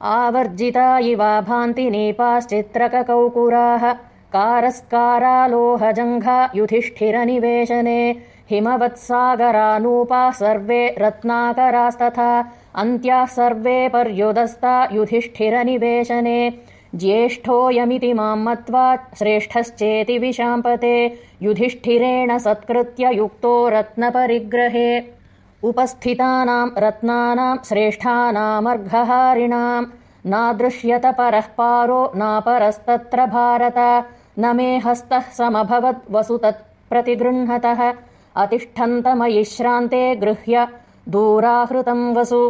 आवर्जिता इवा भान्ति नीपाश्चित्रककौकुराः कारस्कारालोहजङ्घा युधिष्ठिरनिवेशने हिमवत्सागरानूपाः सर्वे रत्नाकरास्तथा अन्त्याः सर्वे पर्युदस्ता युधिष्ठिरनिवेशने ज्येष्ठोऽयमिति माम् मत्वा श्रेष्ठश्चेति विशाम्पते युधिष्ठिरेण सत्कृत्य युक्तो रत्नपरिग्रहे उपस्थितानाम् रत्नानाम् श्रेष्ठानामर्घहारिणाम् नादृश्यत परः पारो नापरस्तत्र भारत न मे हस्तः समभवत् वसु तत्प्रतिगृह्णतः अतिष्ठन्तमयि श्रान्ते गृह्य दूराहृतम् वसु